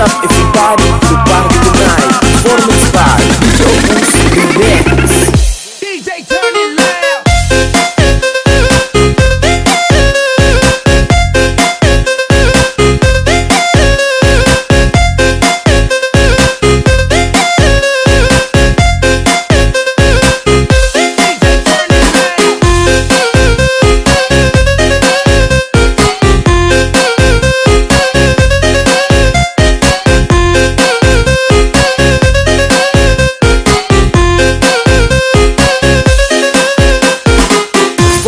up everybody to party tonight Performance by DJ Opus Remix DJ turn it loud.